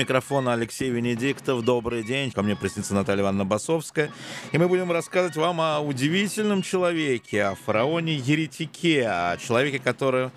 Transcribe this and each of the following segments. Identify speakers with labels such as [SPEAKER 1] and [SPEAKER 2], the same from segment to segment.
[SPEAKER 1] микрофона Алексей Венедиктов. Добрый день. Ко мне присоединится Наталья Ивановна Басовская. И мы будем рассказывать вам о удивительном человеке, о фараоне-еретике, о человеке, который...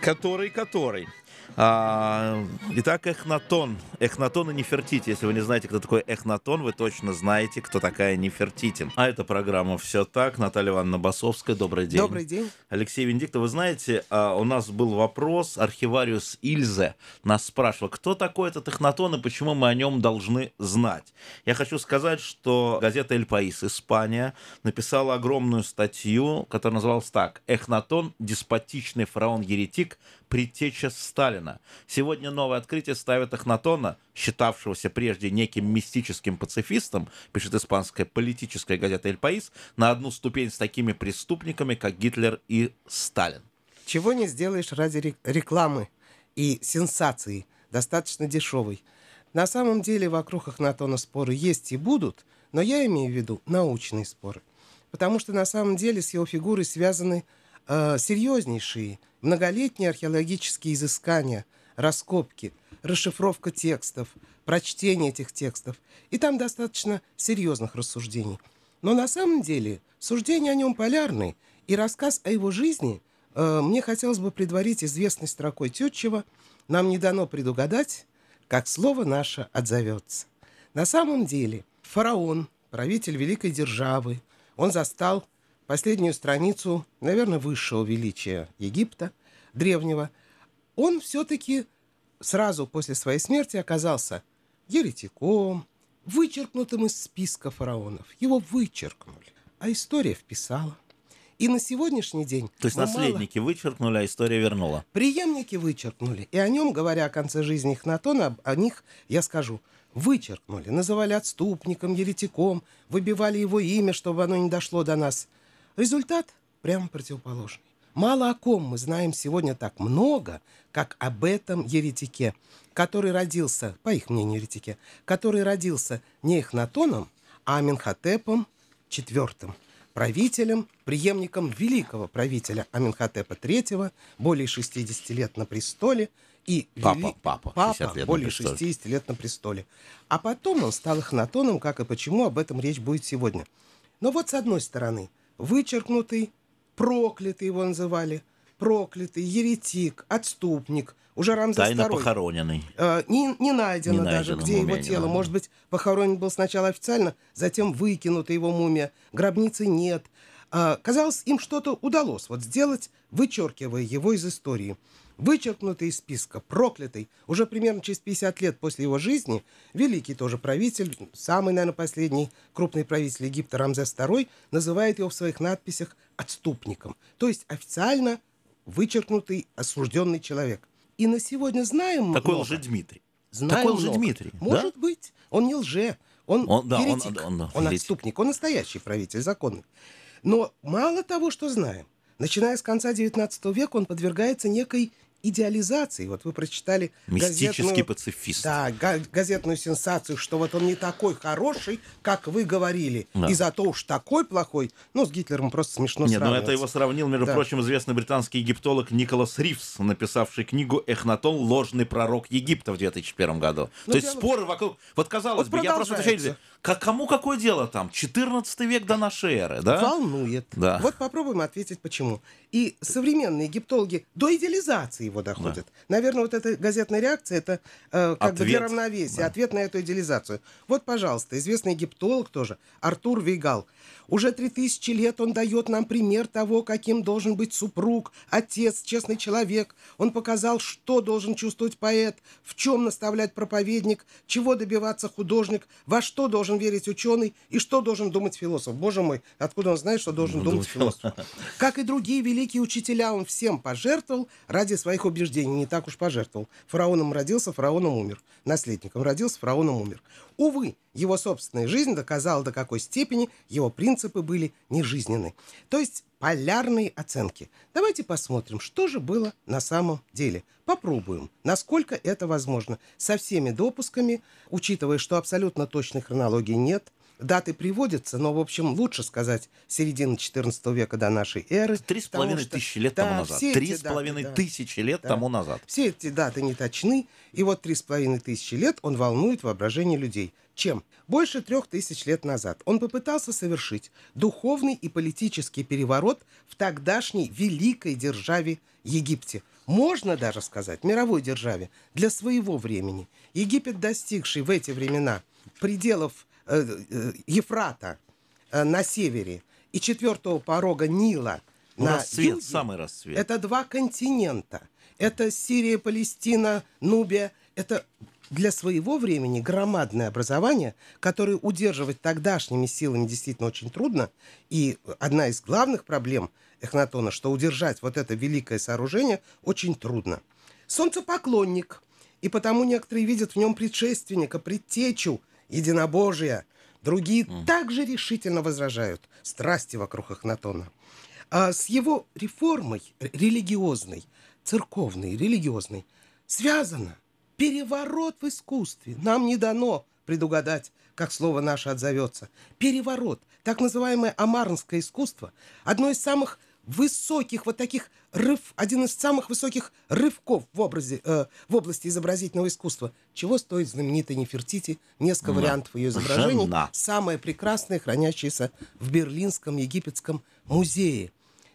[SPEAKER 1] Который, который а, итак, Эхнатон. Эхнатон и Нефертити. Если вы не знаете, кто такой Эхнатон, вы точно знаете, кто такая Нефертити. А эта программа «Все так». Наталья Ивановна Басовская, добрый день.
[SPEAKER 2] Добрый день.
[SPEAKER 1] Алексей Венедиктов, вы знаете, а, у нас был вопрос, архивариус Ильзе нас спрашивал, кто такой этот Эхнатон и почему мы о нем должны знать. Я хочу сказать, что газета «Эль Паис», Испания, написала огромную статью, которая называлась так «Эхнатон. Деспотичный фараон-еретик предтеча Сталина. Сегодня новое открытие ставит Ахнатона, считавшегося прежде неким мистическим пацифистом, пишет испанская политическая газета «Эль Паис», на одну ступень с такими преступниками, как Гитлер и Сталин.
[SPEAKER 2] Чего не сделаешь ради рекламы и сенсации, достаточно дешевой. На самом деле вокруг Ахнатона споры есть и будут, но я имею в виду научные споры. Потому что на самом деле с его фигурой связаны э, серьезнейшие многолетние археологические изыскания, раскопки, расшифровка текстов, прочтение этих текстов. И там достаточно серьезных рассуждений. Но на самом деле суждения о нем полярны, и рассказ о его жизни э, мне хотелось бы предварить известной строкой Тютчева «Нам не дано предугадать, как слово наше отзовется». На самом деле фараон, правитель великой державы, он застал последнюю страницу, наверное, высшего величия Египта, древнего, он все-таки сразу после своей смерти оказался еретиком, вычеркнутым из списка фараонов. Его вычеркнули, а история вписала. И на сегодняшний день...
[SPEAKER 1] То есть наследники мало... вычеркнули, а история вернула.
[SPEAKER 2] Преемники вычеркнули. И о нем, говоря о конце жизни Ихнатона, о них я скажу, вычеркнули. Называли отступником, еретиком, выбивали его имя, чтобы оно не дошло до нас – Результат прямо противоположный. Мало о ком мы знаем сегодня так много, как об этом еретике, который родился, по их мнению еретике, который родился не Эхнатоном, а Аминхотепом IV, правителем, преемником великого правителя Аминхотепа III, более 60 лет на престоле, и
[SPEAKER 1] папа, вели... папа,
[SPEAKER 2] папа лет более 60 лет на престоле. А потом он стал Эхнатоном, как и почему, об этом речь будет сегодня. Но вот с одной стороны – вычеркнутый, проклятый его называли, проклятый, еретик, отступник, уже Рамзес
[SPEAKER 1] Тайно
[SPEAKER 2] II.
[SPEAKER 1] похороненный.
[SPEAKER 2] Э, не, не найдено не даже, найдено где его тело. Может быть, похоронен был сначала официально, затем выкинута его мумия. Гробницы нет. Э, казалось, им что-то удалось вот сделать, вычеркивая его из истории вычеркнутый из списка, проклятый, уже примерно через 50 лет после его жизни, великий тоже правитель, самый, наверное, последний крупный правитель Египта Рамзес II, называет его в своих надписях отступником. То есть официально вычеркнутый, осужденный человек. И на сегодня знаем
[SPEAKER 1] Такой
[SPEAKER 2] много.
[SPEAKER 1] Дмитрий.
[SPEAKER 2] Знаем
[SPEAKER 1] Такой много. Дмитрий.
[SPEAKER 2] Может да? быть. Он не лже. Он,
[SPEAKER 1] он да,
[SPEAKER 2] еретик. Он, он, он, он отступник. Он настоящий правитель, законный. Но мало того, что знаем, начиная с конца XIX века он подвергается некой идеализации. Вот вы прочитали
[SPEAKER 1] Мистический газетную, пацифист.
[SPEAKER 2] Да, газетную сенсацию, что вот он не такой хороший, как вы говорили. Да. И зато уж такой плохой. Ну, с Гитлером просто смешно
[SPEAKER 1] Нет, но ну, это его сравнил, между да. прочим, известный британский египтолог Николас Ривз, написавший книгу «Эхнатон. Ложный пророк Египта» в 2001 году. Ну, То есть споры вокруг... Вот казалось вот бы, я просто как, кому какое дело там? 14 век до нашей эры, да?
[SPEAKER 2] Волнует. Да. Вот попробуем ответить, почему. И современные египтологи до идеализации его доходят. Да. Наверное, вот эта газетная реакция, это э, как ответ. бы для равновесия, да. ответ на эту идеализацию. Вот, пожалуйста, известный египтолог тоже, Артур Вейгал. Уже три тысячи лет он дает нам пример того, каким должен быть супруг, отец, честный человек. Он показал, что должен чувствовать поэт, в чем наставлять проповедник, чего добиваться художник, во что должен верить ученый и что должен думать философ. Боже мой, откуда он знает, что должен думать философ? Как и другие великие учителя, он всем пожертвовал ради своих убеждений. Не так уж пожертвовал. Фараоном родился, фараоном умер. Наследником родился, фараоном умер. Увы, его собственная жизнь доказала, до какой степени его принципы были нежизненны. То есть полярные оценки. Давайте посмотрим, что же было на самом деле. Попробуем, насколько это возможно. Со всеми допусками, учитывая, что абсолютно точной хронологии нет, даты приводятся, но, в общем, лучше сказать середина XIV века до нашей эры.
[SPEAKER 1] Три с половиной тысячи лет да, тому назад. Три с половиной да, тысячи лет да. тому назад.
[SPEAKER 2] Все эти даты не точны, и вот три с половиной тысячи лет он волнует воображение людей. Чем? Больше трех тысяч лет назад он попытался совершить духовный и политический переворот в тогдашней великой державе Египте. Можно даже сказать, мировой державе, для своего времени. Египет, достигший в эти времена пределов э, э, Ефрата э, на севере и четвертого порога Нила
[SPEAKER 1] ну, на расцвет, юге, самый расцвет.
[SPEAKER 2] Это два континента. Это Сирия, Палестина, Нубия. Это для своего времени громадное образование, которое удерживать тогдашними силами действительно очень трудно. И одна из главных проблем Эхнатона, что удержать вот это великое сооружение очень трудно. Солнцепоклонник. И потому некоторые видят в нем предшественника, предтечу единобожия. Другие mm. также решительно возражают страсти вокруг Эхнатона. А с его реформой религиозной, церковной, религиозной, связано Переворот в искусстве. Нам не дано предугадать, как слово наше отзовется. Переворот, так называемое амарнское искусство, одно из самых высоких вот таких рыв, один из самых высоких рывков в, образе, э, в области изобразительного искусства. Чего стоит знаменитая Нефертити? Несколько да. вариантов ее изображений. Жена. Самое прекрасное, хранящееся в Берлинском египетском музее.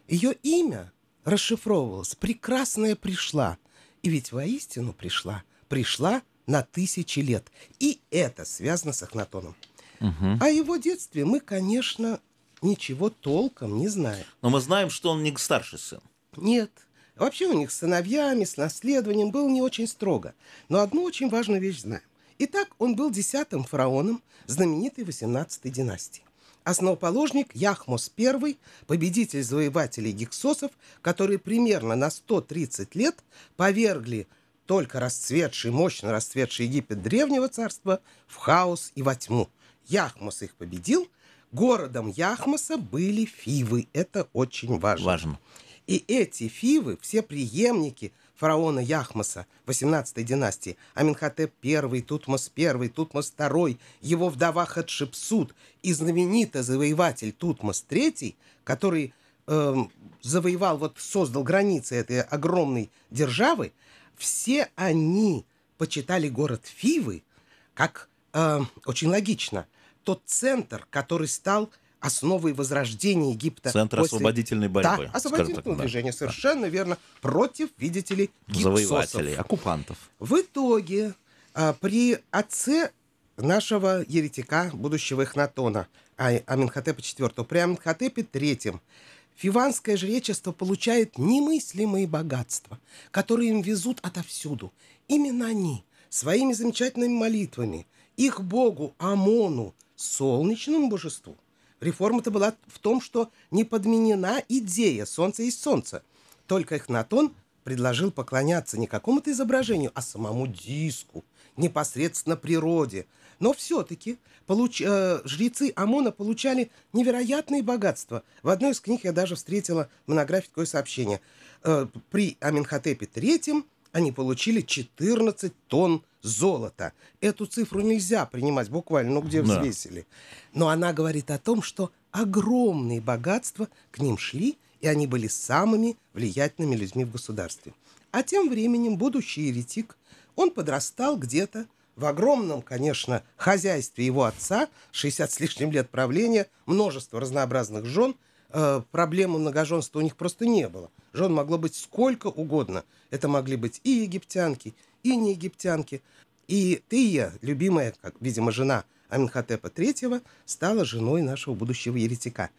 [SPEAKER 2] Ее имя расшифровывалось «Прекрасная пришла». И ведь воистину пришла – пришла на тысячи лет. И это связано с Ахнатоном. Угу. О его детстве мы, конечно, ничего толком не знаем.
[SPEAKER 1] Но мы знаем, что он не старший сын.
[SPEAKER 2] Нет. Вообще у них с сыновьями, с наследованием было не очень строго. Но одну очень важную вещь знаем. Итак, он был десятым фараоном знаменитой 18-й династии. Основоположник Яхмос I, победитель завоевателей гексосов, которые примерно на 130 лет повергли только расцветший, мощно расцветший Египет древнего царства в хаос и во тьму. Яхмос их победил. Городом Яхмоса были фивы. Это очень важно.
[SPEAKER 1] Важно.
[SPEAKER 2] И эти фивы, все преемники фараона Яхмоса 18-й династии, Аминхотеп I, Тутмос I, Тутмос II, его вдова Хатшепсут и знаменитый завоеватель Тутмос III, который э, завоевал, вот создал границы этой огромной державы, все они почитали город Фивы как э, очень логично тот центр, который стал основой возрождения Египта.
[SPEAKER 1] Центр после... освободительной борьбы.
[SPEAKER 2] Да, освободительного движения, да. совершенно да. верно, против, видите ли,
[SPEAKER 1] гипсосов. Завоевателей, оккупантов.
[SPEAKER 2] В итоге а, при отце нашего еретика, будущего Эхнатона, а, Аминхотепа IV, при Аминхотепе III, Фиванское жречество получает немыслимые богатства, которые им везут отовсюду. Именно они своими замечательными молитвами их богу Амону, солнечному божеству. Реформа-то была в том, что не подменена идея «солнце есть солнце». Только Эхнатон предложил поклоняться не какому-то изображению, а самому диску, непосредственно природе – но все-таки получ... э, жрецы ОМОНа получали невероятные богатства. В одной из книг я даже встретила в монографии такое сообщение. Э, при Аминхотепе III они получили 14 тонн золота. Эту цифру нельзя принимать буквально, ну где да. взвесили. Но она говорит о том, что огромные богатства к ним шли, и они были самыми влиятельными людьми в государстве. А тем временем будущий еретик, он подрастал где-то в огромном, конечно, хозяйстве его отца, 60 с лишним лет правления, множество разнообразных жен, э, многоженства у них просто не было. Жен могло быть сколько угодно. Это могли быть и египтянки, и не египтянки. И Тия, любимая, как, видимо, жена Аминхотепа III, стала женой нашего будущего еретика.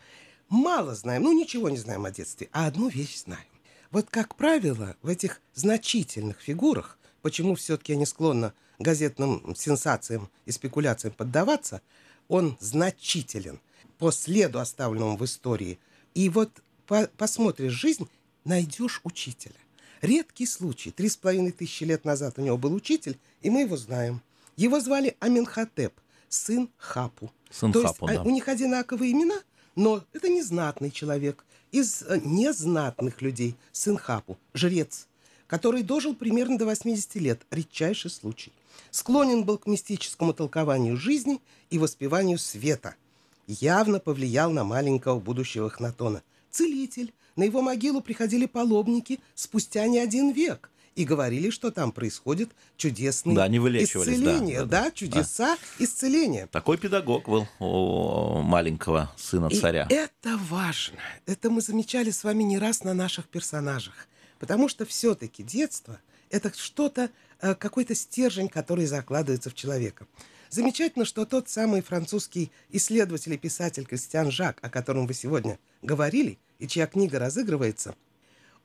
[SPEAKER 2] Мало знаем, ну ничего не знаем о детстве, а одну вещь знаем. Вот, как правило, в этих значительных фигурах, почему все-таки я не склонна газетным сенсациям и спекуляциям поддаваться, он значителен по следу, оставленному в истории. И вот по посмотришь жизнь, найдешь учителя. Редкий случай. Три с половиной тысячи лет назад у него был учитель, и мы его знаем. Его звали Аменхотеп, сын Хапу.
[SPEAKER 1] Сын То
[SPEAKER 2] Хапу, есть, а, да. У них одинаковые имена, но это незнатный человек. Из э, незнатных людей сын Хапу, жрец. который дожил примерно до 80 лет, редчайший случай. Склонен был к мистическому толкованию жизни и воспеванию света. Явно повлиял на маленького будущего Эхнатона. Целитель. На его могилу приходили паломники спустя не один век и говорили, что там происходит чудесные
[SPEAKER 1] да, они
[SPEAKER 2] исцеления.
[SPEAKER 1] Да, да,
[SPEAKER 2] да, чудеса да. исцеления.
[SPEAKER 1] Такой педагог был у маленького сына царя.
[SPEAKER 2] И это важно. Это мы замечали с вами не раз на наших персонажах. Потому что все-таки детство – это что-то, какой-то стержень, который закладывается в человека. Замечательно, что тот самый французский исследователь и писатель Кристиан Жак, о котором вы сегодня говорили, и чья книга разыгрывается,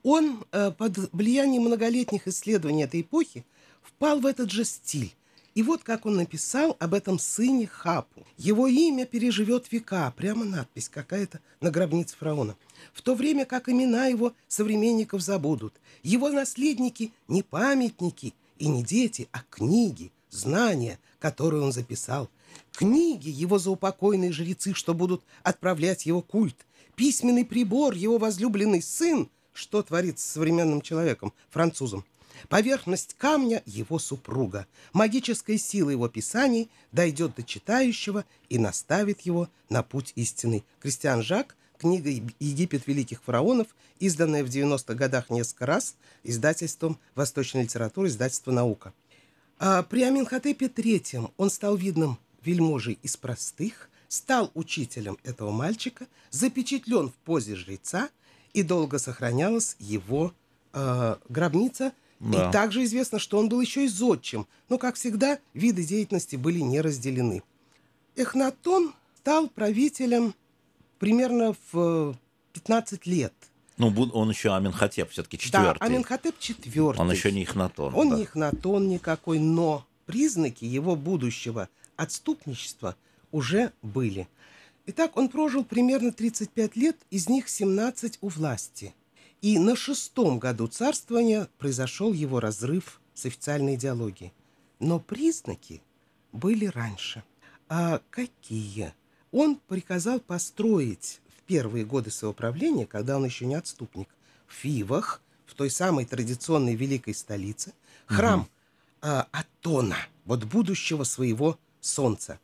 [SPEAKER 2] он э, под влиянием многолетних исследований этой эпохи впал в этот же стиль. И вот как он написал об этом сыне Хапу. Его имя переживет века, прямо надпись какая-то на гробнице фараона. В то время как имена его современников забудут. Его наследники не памятники и не дети, а книги, знания, которые он записал. Книги его заупокойные жрецы, что будут отправлять его культ. Письменный прибор, его возлюбленный сын, что творится с современным человеком, французом. Поверхность камня – его супруга. Магическая сила его писаний дойдет до читающего и наставит его на путь истинный. Кристиан Жак, книга «Египет великих фараонов», изданная в 90-х годах несколько раз, издательством «Восточной литературы», издательство «Наука». А при Аминхотепе III он стал видным вельможей из простых, стал учителем этого мальчика, запечатлен в позе жреца, и долго сохранялась его э, гробница. Да. И также известно, что он был еще и зодчим. Но, как всегда, виды деятельности были не разделены. Эхнатон стал правителем примерно в 15 лет –
[SPEAKER 1] ну, он еще Аминхотеп все-таки четвертый.
[SPEAKER 2] Да, Аминхотеп четвертый.
[SPEAKER 1] Он еще не Ихнатон.
[SPEAKER 2] Он
[SPEAKER 1] да.
[SPEAKER 2] не Ихнатон никакой, но признаки его будущего отступничества уже были. Итак, он прожил примерно 35 лет, из них 17 у власти. И на шестом году царствования произошел его разрыв с официальной идеологией. Но признаки были раньше. А какие? Он приказал построить первые годы своего правления, когда он еще не отступник, в Фивах, в той самой традиционной великой столице, храм угу. э, Атона, вот будущего своего солнца.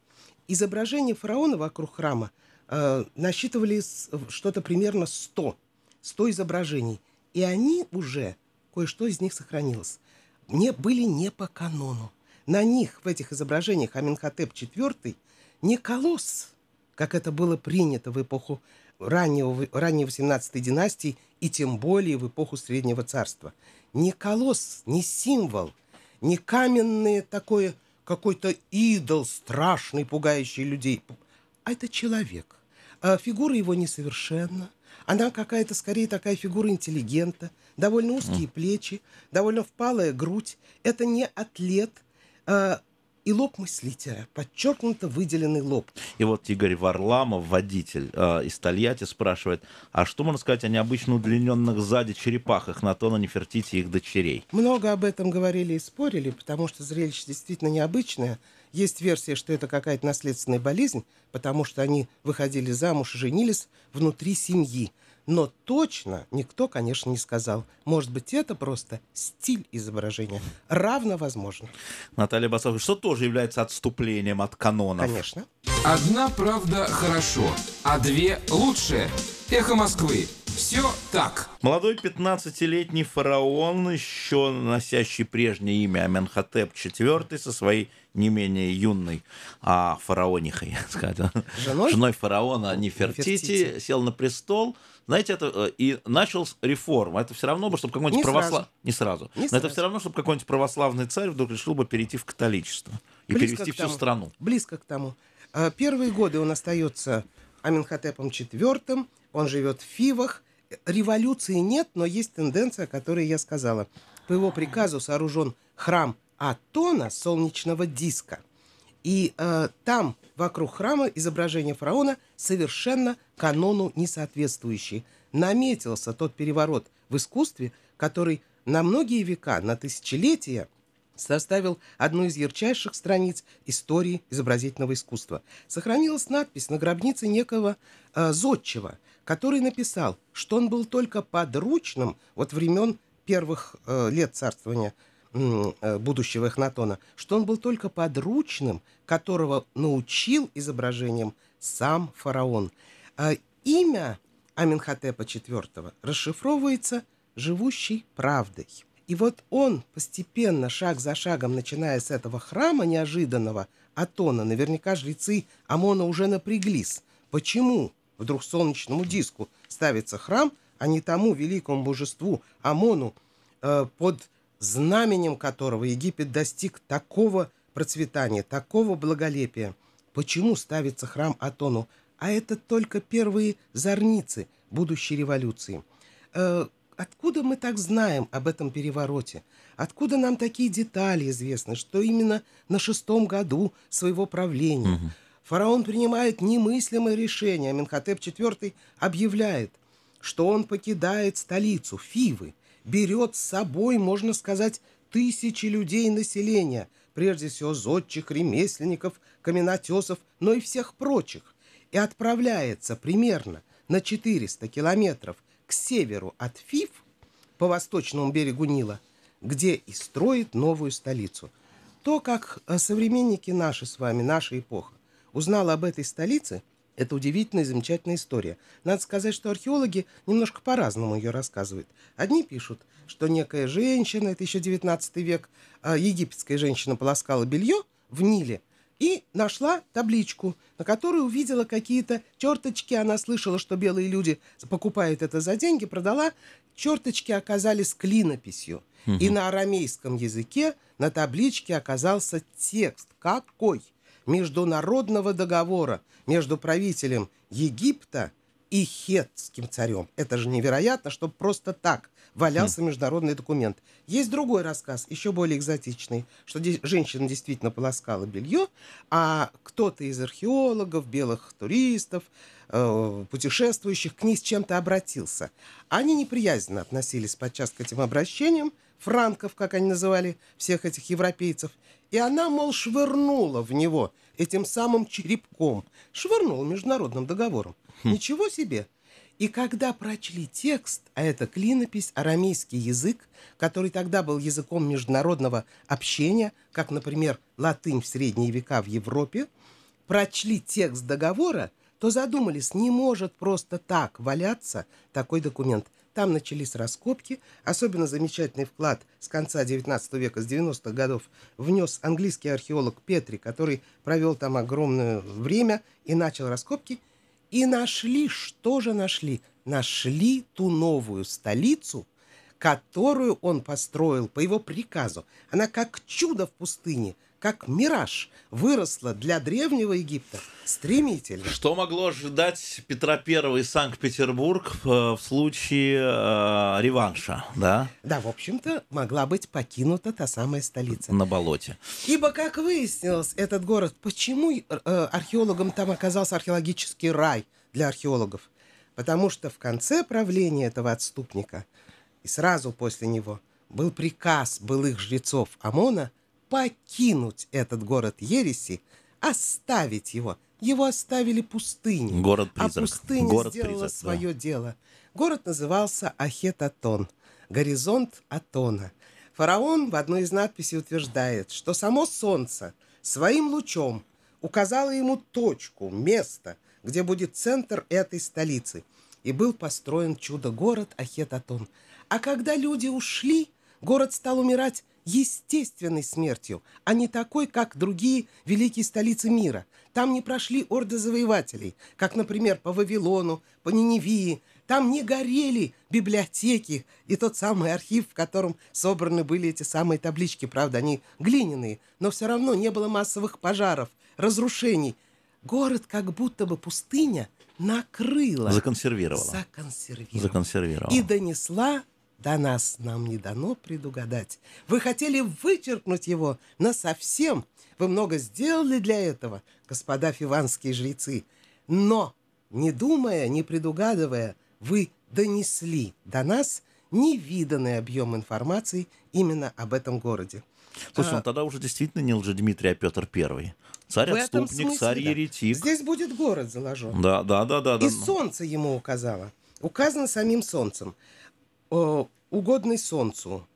[SPEAKER 2] Изображения фараона вокруг храма э, насчитывали что-то примерно 100, 100 изображений. И они уже, кое-что из них сохранилось, не, были не по канону. На них, в этих изображениях Аминхотеп IV, не колосс, как это было принято в эпоху раннего, ранней 18 династии и тем более в эпоху Среднего Царства. Не колосс, не символ, не каменное такое какой-то идол страшный, пугающий людей, а это человек. А фигура его несовершенна. Она какая-то скорее такая фигура интеллигента, довольно узкие плечи, довольно впалая грудь. Это не атлет, а и лоб мыслителя, подчеркнуто выделенный лоб.
[SPEAKER 1] И вот Игорь Варламов, водитель э, из Тольятти, спрашивает, а что можно сказать о необычно удлиненных сзади черепахах на Натона Нефертити и их дочерей?
[SPEAKER 2] Много об этом говорили и спорили, потому что зрелище действительно необычное. Есть версия, что это какая-то наследственная болезнь, потому что они выходили замуж и женились внутри семьи. Но точно никто, конечно, не сказал. Может быть, это просто стиль изображения. Равно возможно.
[SPEAKER 1] Наталья Басова, что тоже является отступлением от канонов.
[SPEAKER 2] Конечно.
[SPEAKER 3] Одна правда хорошо, а две лучше. Эхо Москвы. Все так.
[SPEAKER 1] Молодой 15-летний фараон, еще носящий прежнее имя Аменхотеп IV, со своей не менее юной а, фараонихой,
[SPEAKER 2] Женой?
[SPEAKER 1] женой фараона Нефертити, Нефертити, сел на престол. Знаете, это э, и начал реформу. Это все равно бы, чтобы какой-нибудь православный... Не сразу. Не Но сразу. это все равно, чтобы какой-нибудь православный царь вдруг решил бы перейти в католичество и Близко перевести всю страну.
[SPEAKER 2] Близко к тому. А, первые годы он остается Аменхотепом IV, он живет в Фивах, революции нет, но есть тенденция, о которой я сказала. По его приказу сооружен храм Атона, солнечного диска. И э, там, вокруг храма, изображение фараона совершенно канону несоответствующий. Наметился тот переворот в искусстве, который на многие века, на тысячелетия составил одну из ярчайших страниц истории изобразительного искусства. Сохранилась надпись на гробнице некого э, зодчего, который написал, что он был только подручным от времен первых э, лет царствования э, будущего Эхнатона, что он был только подручным, которого научил изображением сам фараон. А имя Аминхотепа IV расшифровывается «живущей правдой». И вот он постепенно, шаг за шагом, начиная с этого храма неожиданного, Атона, наверняка жрецы Амона уже напряглись. Почему вдруг солнечному диску ставится храм, а не тому великому божеству Амону, э, под знаменем которого Египет достиг такого процветания, такого благолепия? Почему ставится храм Атону? А это только первые зорницы будущей революции. Э, Откуда мы так знаем об этом перевороте? Откуда нам такие детали известны, что именно на шестом году своего правления угу. Фараон принимает немыслимое решение, а Менхотеп IV объявляет, что он покидает столицу Фивы, берет с собой, можно сказать, тысячи людей населения, прежде всего зодчих, ремесленников, каменотесов, но и всех прочих, и отправляется примерно на 400 километров к северу от Фиф, по восточному берегу Нила, где и строит новую столицу. То, как э, современники наши с вами, наша эпоха, узнала об этой столице, это удивительная и замечательная история. Надо сказать, что археологи немножко по-разному ее рассказывают. Одни пишут, что некая женщина, это еще 19 век, э, египетская женщина полоскала белье в Ниле, и нашла табличку, на которой увидела какие-то черточки. Она слышала, что белые люди покупают это за деньги, продала. Черточки оказались клинописью. Угу. И на арамейском языке на табличке оказался текст. Какой? Международного договора между правителем Египта и хетским царем. Это же невероятно, чтобы просто так валялся хм. международный документ. Есть другой рассказ, еще более экзотичный, что женщина действительно полоскала белье, а кто-то из археологов, белых туристов, э, путешествующих к ней с чем-то обратился. Они неприязненно относились подчас к этим обращениям, франков, как они называли всех этих европейцев, и она, мол, швырнула в него этим самым черепком, швырнула международным договором. Хм. Ничего себе! И когда прочли текст, а это клинопись, арамейский язык, который тогда был языком международного общения, как, например, латынь в средние века в Европе, прочли текст договора, то задумались, не может просто так валяться такой документ. Там начались раскопки. Особенно замечательный вклад с конца 19 века, с 90-х годов, внес английский археолог Петри, который провел там огромное время и начал раскопки – и нашли, что же нашли? Нашли ту новую столицу, которую он построил по его приказу. Она как чудо в пустыне, как мираж, выросла для древнего Египта стремительно.
[SPEAKER 1] Что могло ожидать Петра I Санкт-Петербург в, э, в случае э, реванша, да?
[SPEAKER 2] Да, в общем-то, могла быть покинута та самая столица.
[SPEAKER 1] На болоте.
[SPEAKER 2] Ибо, как выяснилось, этот город, почему э, археологам там оказался археологический рай для археологов? Потому что в конце правления этого отступника и сразу после него был приказ былых жрецов ОМОНа покинуть этот город ереси, оставить его. Его оставили пустыней.
[SPEAKER 1] Город-призрак.
[SPEAKER 2] А пустыня Город сделала свое да. дело. Город назывался Ахет-Атон. Горизонт Атона. Фараон в одной из надписей утверждает, что само солнце своим лучом указало ему точку, место, где будет центр этой столицы. И был построен чудо-город Ахет-Атон. А когда люди ушли, город стал умирать естественной смертью, а не такой, как другие великие столицы мира. Там не прошли орды завоевателей, как, например, по Вавилону, по Ниневии. Там не горели библиотеки и тот самый архив, в котором собраны были эти самые таблички. Правда, они глиняные, но все равно не было массовых пожаров, разрушений. Город как будто бы пустыня накрыла.
[SPEAKER 1] Законсервировала.
[SPEAKER 2] Законсервировала.
[SPEAKER 1] Законсервировала.
[SPEAKER 2] И донесла до нас нам не дано предугадать. Вы хотели вычеркнуть его но совсем. Вы много сделали для этого, господа фиванские жрецы. Но, не думая, не предугадывая, вы донесли до нас невиданный объем информации именно об этом городе.
[SPEAKER 1] Слушай, а, он тогда уже действительно не Лжедмитрий, а Петр Первый. Царь-отступник, царь-еретик.
[SPEAKER 2] Да. Здесь будет город заложен.
[SPEAKER 1] Да, да, да, да.
[SPEAKER 2] И да. солнце ему указало. Указано самим солнцем. Угодный солнцу,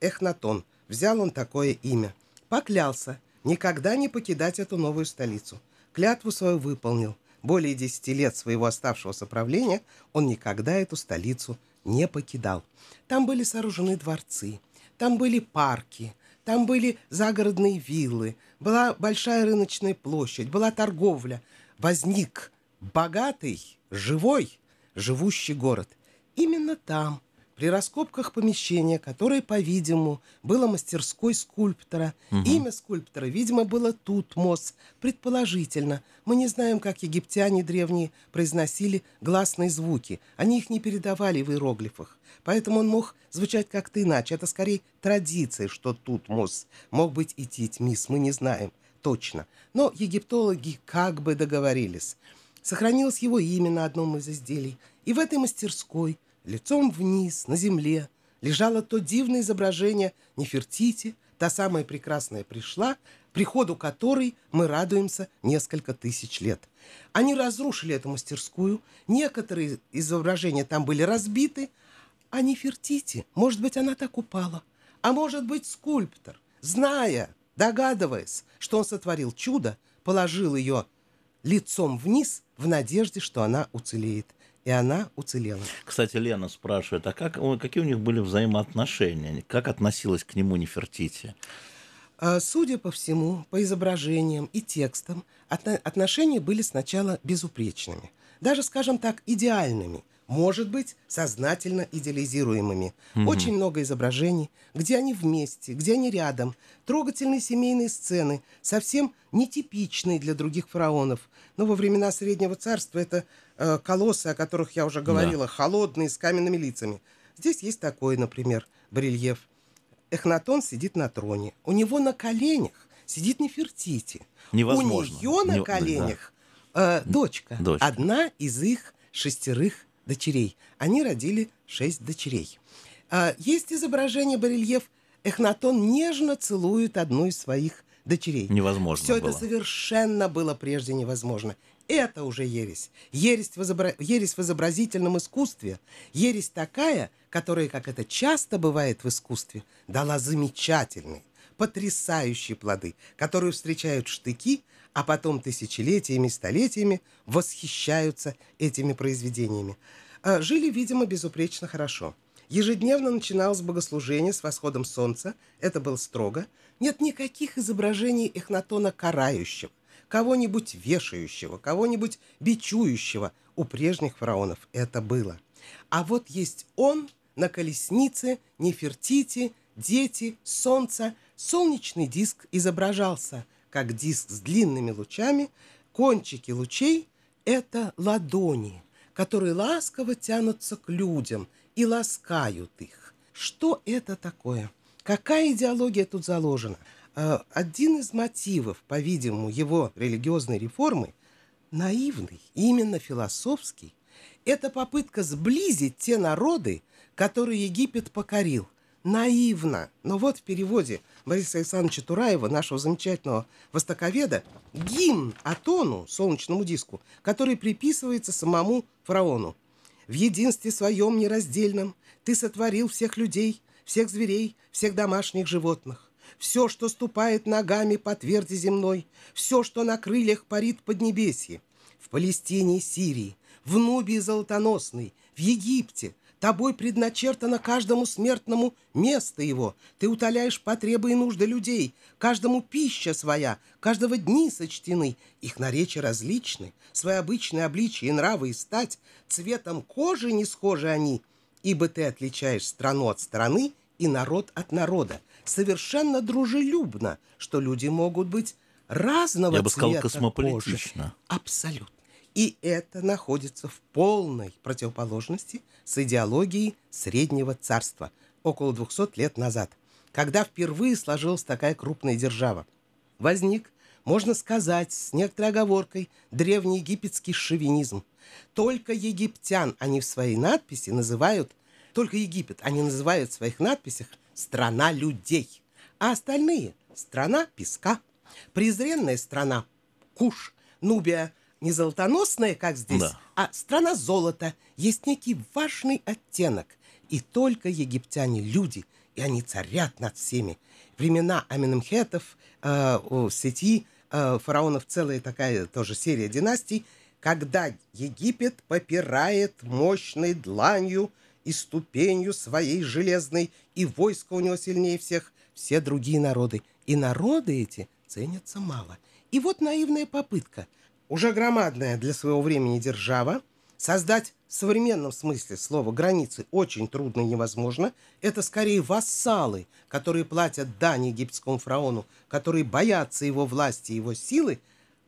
[SPEAKER 2] Эхнатон, взял он такое имя, поклялся никогда не покидать эту новую столицу. Клятву свою выполнил. Более десяти лет своего оставшегося правления он никогда эту столицу не покидал. Там были сооружены дворцы, там были парки, там были загородные виллы, была большая рыночная площадь, была торговля. Возник богатый, живой, живущий город. Именно там, при раскопках помещения, которое, по-видимому, было мастерской скульптора. Угу. Имя скульптора, видимо, было Тутмос, предположительно. Мы не знаем, как египтяне древние произносили гласные звуки. Они их не передавали в иероглифах. Поэтому он мог звучать как-то иначе. Это скорее традиция, что Тутмос мог быть и Титмис, мы не знаем точно. Но египтологи как бы договорились. Сохранилось его имя на одном из изделий. И в этой мастерской Лицом вниз, на земле, лежало то дивное изображение Нефертити, та самая прекрасная пришла, приходу которой мы радуемся несколько тысяч лет. Они разрушили эту мастерскую, некоторые изображения там были разбиты, а Нефертити, может быть, она так упала, а может быть, скульптор, зная, догадываясь, что он сотворил чудо, положил ее лицом вниз в надежде, что она уцелеет и она уцелела.
[SPEAKER 1] Кстати, Лена спрашивает, а как, какие у них были взаимоотношения? Как относилась к нему Нефертити?
[SPEAKER 2] А, судя по всему, по изображениям и текстам, отношения были сначала безупречными, даже, скажем так, идеальными – может быть, сознательно идеализируемыми. Угу. Очень много изображений, где они вместе, где они рядом. Трогательные семейные сцены, совсем нетипичные для других фараонов. Но во времена Среднего Царства это э, колоссы, о которых я уже говорила, да. холодные, с каменными лицами. Здесь есть такой, например, барельеф. Эхнатон сидит на троне. У него на коленях сидит Нефертити.
[SPEAKER 1] Невозможно.
[SPEAKER 2] У нее на Не, коленях да. э, дочка. дочка. Одна из их шестерых дочерей. Они родили шесть дочерей. А, есть изображение барельеф. Эхнатон нежно целует одну из своих дочерей.
[SPEAKER 1] Невозможно
[SPEAKER 2] Все
[SPEAKER 1] было.
[SPEAKER 2] это совершенно было прежде невозможно. Это уже ересь. Ересь в, изобра... ересь в изобразительном искусстве. Ересь такая, которая, как это часто бывает в искусстве, дала замечательные, потрясающие плоды, которые встречают штыки, а потом тысячелетиями, столетиями восхищаются этими произведениями. А жили, видимо, безупречно хорошо. Ежедневно начиналось богослужение с восходом солнца. Это было строго. Нет никаких изображений Эхнатона карающего, кого-нибудь вешающего, кого-нибудь бичующего. У прежних фараонов это было. А вот есть он на колеснице, Нефертити, дети, солнце. Солнечный диск изображался – как диск с длинными лучами, кончики лучей — это ладони, которые ласково тянутся к людям и ласкают их. Что это такое? Какая идеология тут заложена? А, один из мотивов, по-видимому, его религиозной реформы, наивный, именно философский, это попытка сблизить те народы, которые Египет покорил, наивно. Но вот в переводе Бориса Александровича Тураева, нашего замечательного востоковеда, гимн Атону, солнечному диску, который приписывается самому фараону. В единстве своем нераздельном ты сотворил всех людей, всех зверей, всех домашних животных. Все, что ступает ногами по тверди земной, все, что на крыльях парит под небесье. В Палестине Сирии, в Нубии золотоносной, в Египте, Тобой предначертано каждому смертному место его. Ты утоляешь потребы и нужды людей. Каждому пища своя, каждого дни сочтены. Их наречия различны, свои обычные обличия и нравы и стать. Цветом кожи не схожи они, ибо ты отличаешь страну от страны и народ от народа. Совершенно дружелюбно, что люди могут быть разного
[SPEAKER 1] Я бы сказал,
[SPEAKER 2] цвета
[SPEAKER 1] космополитично.
[SPEAKER 2] Кожи. Абсолютно. И это находится в полной противоположности с идеологией Среднего Царства около 200 лет назад, когда впервые сложилась такая крупная держава. Возник, можно сказать, с некоторой оговоркой, древнеегипетский шовинизм. Только египтян они в своей надписи называют, только Египет они называют в своих надписях «страна людей», а остальные – «страна песка», презренная страна Куш, Нубия – не золотоносная, как здесь, да. а страна золота. Есть некий важный оттенок. И только египтяне люди, и они царят над всеми. Времена Аменемхетов, э, у сети э, фараонов целая такая тоже серия династий, когда Египет попирает мощной дланью и ступенью своей железной, и войско у него сильнее всех, все другие народы. И народы эти ценятся мало. И вот наивная попытка, уже громадная для своего времени держава, создать в современном смысле слова границы очень трудно и невозможно. Это скорее вассалы, которые платят дань египетскому фараону, которые боятся его власти, его силы.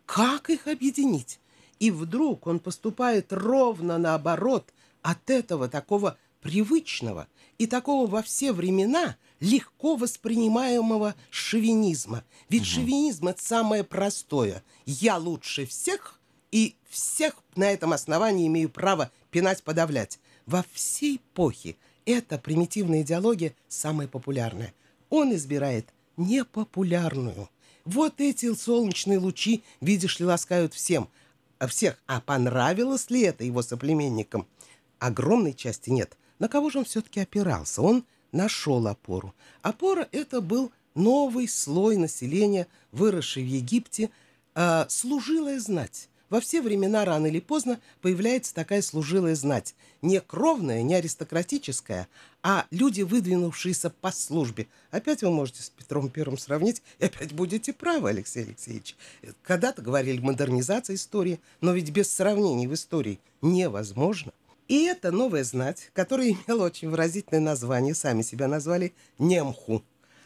[SPEAKER 2] Как их объединить? И вдруг он поступает ровно наоборот от этого такого привычного и такого во все времена легко воспринимаемого шовинизма. Ведь угу. шовинизм – это самое простое. Я лучше всех, и всех на этом основании имею право пинать, подавлять. Во всей эпохе эта примитивная идеология самая популярная. Он избирает непопулярную. Вот эти солнечные лучи, видишь ли, ласкают всем. Всех. А понравилось ли это его соплеменникам? Огромной части нет. На кого же он все-таки опирался? Он нашел опору. Опора это был новый слой населения, выросший в Египте, э, служилая знать. Во все времена, рано или поздно, появляется такая служилая знать. Не кровная, не аристократическая, а люди, выдвинувшиеся по службе. Опять вы можете с Петром Первым сравнить, и опять будете правы, Алексей Алексеевич. Когда-то говорили модернизация истории, но ведь без сравнений в истории невозможно. И это новая знать, которая имела очень выразительное название, сами себя назвали Немху,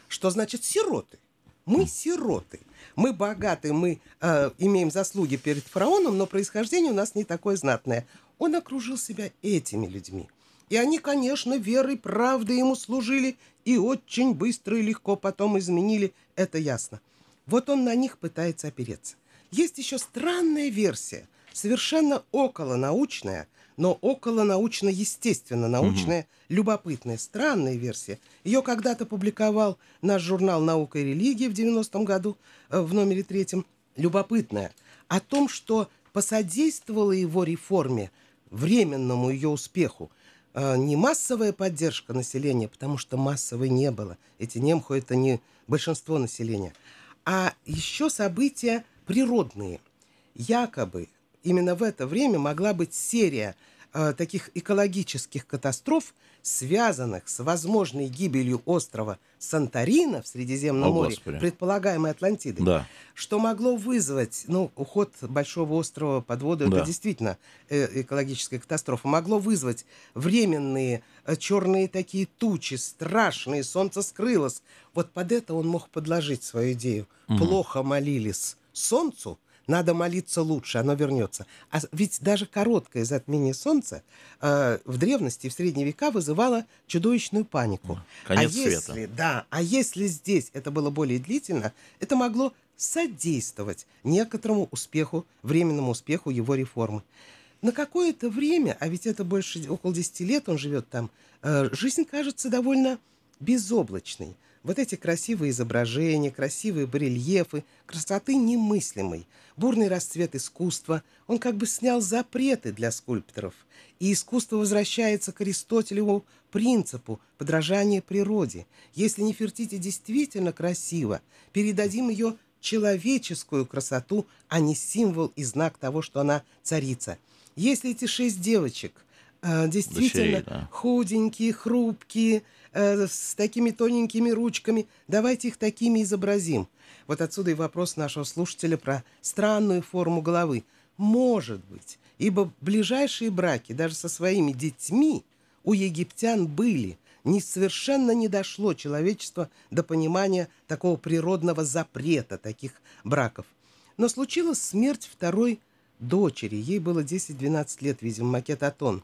[SPEAKER 2] что значит сироты. Мы сироты. Мы богаты, мы э, имеем заслуги перед фараоном, но происхождение у нас не такое знатное. Он окружил себя этими людьми. И они, конечно, верой, правдой ему служили и очень быстро и легко потом изменили, это ясно. Вот он на них пытается опереться. Есть еще странная версия, совершенно околонаучная – но около научно-естественно, научная, угу. любопытная, странная версия. Ее когда-то публиковал наш журнал «Наука и религия» в 90-м году э, в номере третьем. Любопытная. О том, что посодействовала его реформе, временному ее успеху, э, не массовая поддержка населения, потому что массовой не было. Эти немху – это не большинство населения. А еще события природные. Якобы именно в это время могла быть серия э, таких экологических катастроф, связанных с возможной гибелью острова Санторина в Средиземном О, море, Господи. предполагаемой Атлантиды, да. что могло вызвать, ну, уход большого острова под воду, да. это действительно э, экологическая катастрофа, могло вызвать временные э, черные такие тучи, страшные, солнце скрылось. Вот под это он мог подложить свою идею. Угу. Плохо молились солнцу, надо молиться лучше, оно вернется. А ведь даже короткое затмение Солнца э, в древности, в средние века вызывало чудовищную панику.
[SPEAKER 1] Конец
[SPEAKER 2] а если,
[SPEAKER 1] света.
[SPEAKER 2] Да, а если здесь это было более длительно, это могло содействовать некоторому успеху, временному успеху его реформы. На какое-то время, а ведь это больше около 10 лет он живет там, э, жизнь кажется довольно безоблачной. Вот эти красивые изображения, красивые барельефы, красоты немыслимой, бурный расцвет искусства, он как бы снял запреты для скульпторов. И искусство возвращается к Аристотелеву принципу подражания природе. Если Нефертити действительно красиво, передадим ее человеческую красоту, а не символ и знак того, что она царица. Если эти шесть девочек э, действительно Дочерей, да. худенькие, хрупкие, э, с такими тоненькими ручками. Давайте их такими изобразим. Вот отсюда и вопрос нашего слушателя про странную форму головы. Может быть, ибо ближайшие браки даже со своими детьми у египтян были. Не, совершенно не дошло человечество до понимания такого природного запрета таких браков. Но случилась смерть второй дочери. Ей было 10-12 лет, видимо, макет Атон.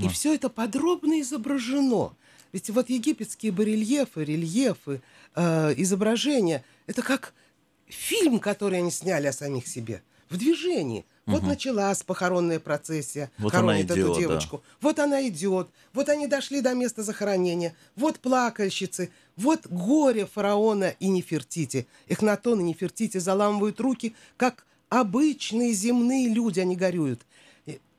[SPEAKER 2] И все это подробно изображено. Ведь вот египетские барельефы, рельефы, э, изображения, это как фильм, который они сняли о самих себе, в движении. Угу. Вот началась похоронная процессия,
[SPEAKER 1] вот хоронит
[SPEAKER 2] эту девочку. Да. Вот она идет, вот они дошли до места захоронения, вот плакальщицы, вот горе фараона и Нефертити. Эхнатон и Нефертити заламывают руки, как обычные земные люди, они горюют.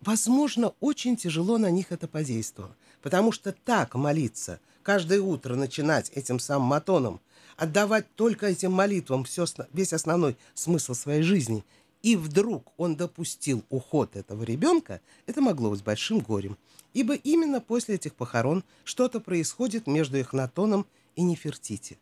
[SPEAKER 2] Возможно, очень тяжело на них это подействовало. Потому что так молиться, каждое утро начинать этим самым матоном, отдавать только этим молитвам все, весь основной смысл своей жизни, и вдруг он допустил уход этого ребенка, это могло быть большим горем. Ибо именно после этих похорон что-то происходит между Эхнатоном и Нефертити.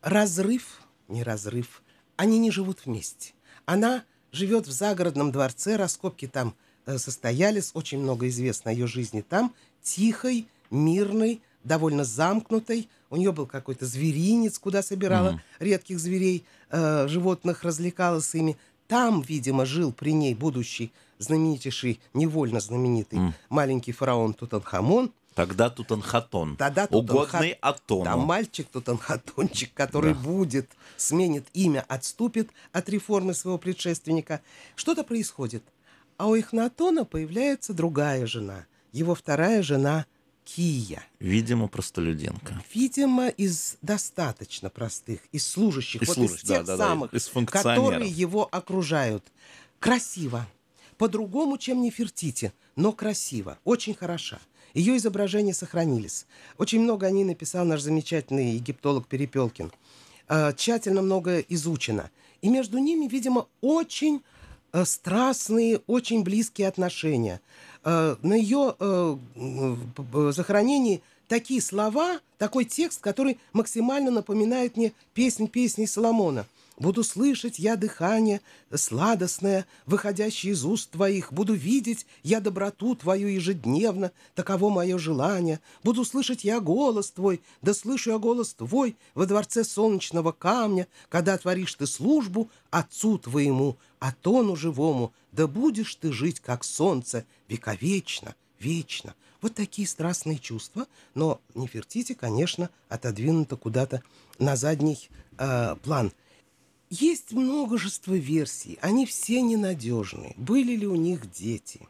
[SPEAKER 2] Разрыв, не разрыв, они не живут вместе. Она живет в загородном дворце, раскопки там э, состоялись, очень много известно о ее жизни там, тихой, мирной, довольно замкнутой. У нее был какой-то зверинец, куда собирала mm. редких зверей, э, животных, развлекалась ими. Там, видимо, жил при ней будущий знаменитейший, невольно знаменитый mm. маленький фараон Тутанхамон.
[SPEAKER 1] Тогда Тутанхатон. Тогда Тутанха... Угодный Атону.
[SPEAKER 2] Да, мальчик Тутанхатончик, который да. будет, сменит имя, отступит от реформы своего предшественника. Что-то происходит. А у Эхнатона появляется другая жена. Его вторая жена Кия.
[SPEAKER 1] Видимо, простолюдинка.
[SPEAKER 2] Видимо, из достаточно простых, из служащих, из вот служащих, из тех да, самых, да, из которые его окружают. Красиво. По-другому, чем Нефертити, но красиво, очень хороша. Ее изображения сохранились. Очень много о ней написал наш замечательный египтолог Перепелкин. Э, тщательно много изучено. И между ними, видимо, очень э, страстные, очень близкие отношения. Э, на ее э, захоронении такие слова, такой текст, который максимально напоминает мне песнь песни Соломона – Буду слышать я дыхание сладостное, выходящее из уст твоих. Буду видеть я доброту твою ежедневно, таково мое желание. Буду слышать я голос твой, да слышу я голос твой во дворце солнечного камня, когда творишь ты службу отцу твоему, а тону живому, да будешь ты жить, как солнце, вековечно, вечно. Вот такие страстные чувства, но Нефертити, конечно, отодвинуто куда-то на задний э, план – есть множество версий, они все ненадежны. Были ли у них дети?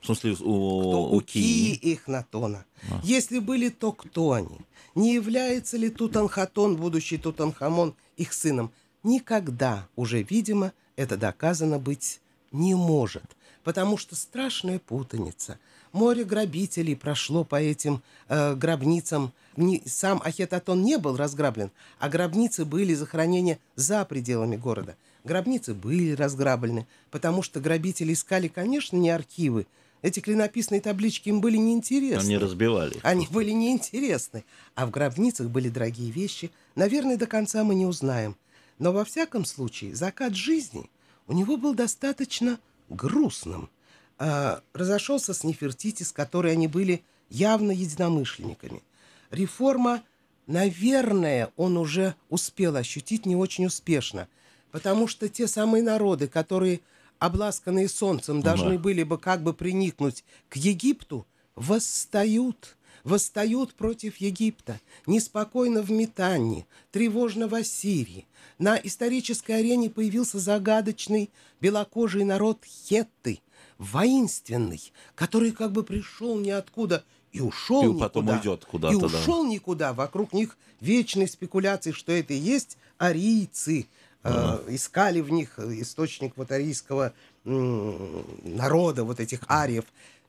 [SPEAKER 1] В смысле, у, кто,
[SPEAKER 2] у Кии и Эхнатона. А. Если были, то кто они? Не является ли Тутанхатон, будущий Тутанхамон, их сыном? Никогда уже, видимо, это доказано быть не может, потому что страшная путаница – Море грабителей прошло по этим э, гробницам. Не, сам Ахетатон не был разграблен, а гробницы были захоронения за пределами города. Гробницы были разграблены, потому что грабители искали, конечно, не архивы. Эти клинописные таблички им были неинтересны.
[SPEAKER 1] Они разбивали.
[SPEAKER 2] Они были неинтересны. А в гробницах были дорогие вещи. Наверное, до конца мы не узнаем. Но во всяком случае, закат жизни у него был достаточно грустным – э, разошелся с Нефертити, с которой они были явно единомышленниками. Реформа, наверное, он уже успел ощутить не очень успешно, потому что те самые народы, которые, обласканные солнцем, должны были бы как бы приникнуть к Египту, восстают – восстают против Египта, неспокойно в Метанне, тревожно в Ассирии. На исторической арене появился загадочный белокожий народ Хетты, воинственный, который как бы пришел ниоткуда и ушел и никуда.
[SPEAKER 1] потом уйдет куда-то. И
[SPEAKER 2] ушел да. никуда. Вокруг них вечные спекуляции, что это и есть арийцы. Э, искали в них источник вот арийского народа, вот этих ариев.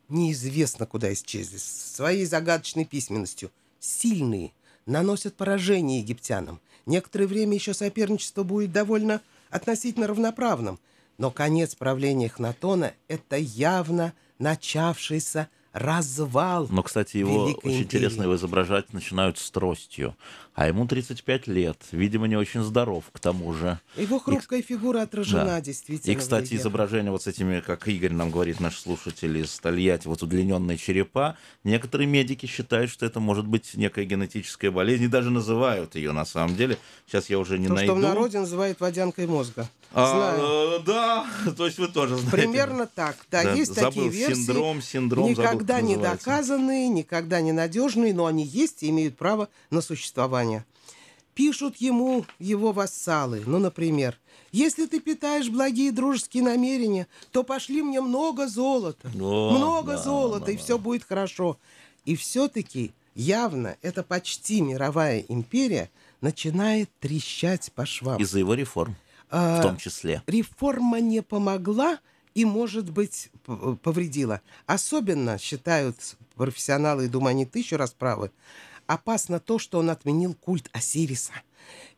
[SPEAKER 2] Неизвестно, куда исчезли. Своей загадочной письменностью. Сильные наносят поражение египтянам. Некоторое время еще соперничество будет довольно относительно равноправным – но конец правления Хнатона – это явно начавшийся развал.
[SPEAKER 1] Но, кстати, его очень империи. интересно его изображать начинают с тростью. А ему 35 лет. Видимо, не очень здоров, к тому же.
[SPEAKER 2] Его хрупкая и, фигура отражена да. действительно.
[SPEAKER 1] И, кстати, изображение вот с этими, как Игорь нам говорит, наш слушатель из Тольятти, вот удлиненные черепа. Некоторые медики считают, что это может быть некая генетическая болезнь. И даже называют ее на самом деле. Сейчас я уже не
[SPEAKER 2] То,
[SPEAKER 1] найду.
[SPEAKER 2] что в народе называют водянкой мозга.
[SPEAKER 1] А, Знаю. да, то есть вы тоже знаете.
[SPEAKER 2] Примерно так. Да, да есть забыл, такие версии.
[SPEAKER 1] Синдром, синдром.
[SPEAKER 2] Никогда
[SPEAKER 1] забыл,
[SPEAKER 2] не доказанные, никогда не надежные, но они есть и имеют право на существование Казани. Пишут ему его вассалы, ну, например, «Если ты питаешь благие дружеские намерения, то пошли мне много золота, О, много да, золота, да, и да. все будет хорошо». И все-таки явно эта почти мировая империя начинает трещать по швам.
[SPEAKER 1] Из-за его реформ, а, в том числе.
[SPEAKER 2] Реформа не помогла, и, может быть, повредила. Особенно, считают профессионалы, и думаю, они тысячу раз правы, опасно то, что он отменил культ Осириса.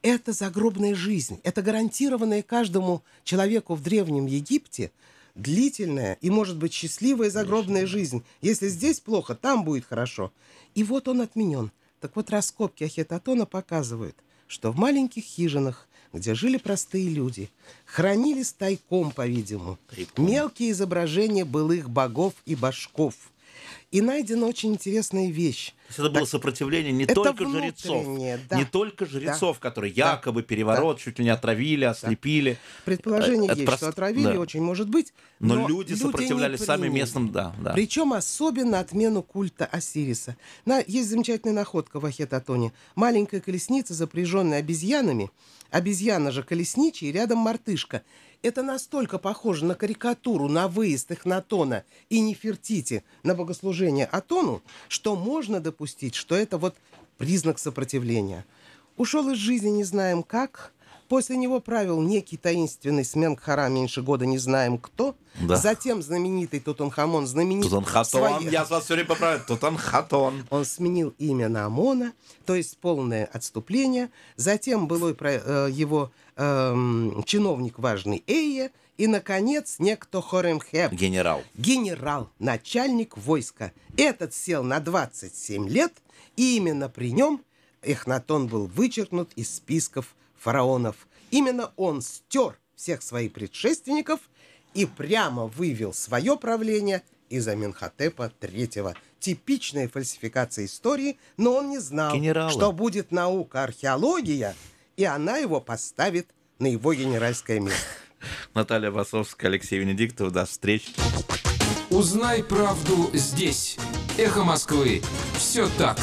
[SPEAKER 2] Это загробная жизнь, это гарантированная каждому человеку в Древнем Египте длительная и, может быть, счастливая загробная жизнь. Если здесь плохо, там будет хорошо. И вот он отменен. Так вот, раскопки Ахетатона показывают, что в маленьких хижинах, где жили простые люди, хранились тайком, по-видимому, мелкие изображения былых богов и башков – и найдена очень интересная вещь.
[SPEAKER 1] То есть это было сопротивление не только жрецов, да. не только жрецов, да. которые якобы переворот да. чуть ли не отравили, ослепили.
[SPEAKER 2] Предположение это есть, прост... что отравили, да. очень может быть.
[SPEAKER 1] Но, но люди, люди сопротивлялись сами местным, да, да.
[SPEAKER 2] Причем особенно отмену культа Осириса. На, есть замечательная находка в Ахетатоне. Маленькая колесница, запряженная обезьянами. Обезьяна же колесничий, рядом мартышка. Это настолько похоже на карикатуру, на выезд Эхнатона и Нефертити на богослужение Атону, что можно допустить, что это вот признак сопротивления. Ушел из жизни не знаем как, После него правил некий таинственный Сменгхара, меньше года не знаем кто. Да. Затем знаменитый Тутанхамон, знаменитый...
[SPEAKER 1] Тутанхатон, своей... я вас все время поправляю, Тутанхатон.
[SPEAKER 2] Он сменил имя на Амона, то есть полное отступление. Затем был э, его э, чиновник важный Эйя, и, наконец, некто Хоремхеп.
[SPEAKER 1] Генерал.
[SPEAKER 2] Генерал, начальник войска. Этот сел на 27 лет, и именно при нем Эхнатон был вычеркнут из списков фараонов. Именно он стер всех своих предшественников и прямо вывел свое правление из Аменхотепа III. Типичная фальсификация истории, но он не знал, Генералы. что будет наука археология, и она его поставит на его генеральское место.
[SPEAKER 1] Наталья Басовская, Алексей Венедиктов. До встречи.
[SPEAKER 3] Узнай правду здесь. Эхо Москвы. Все так.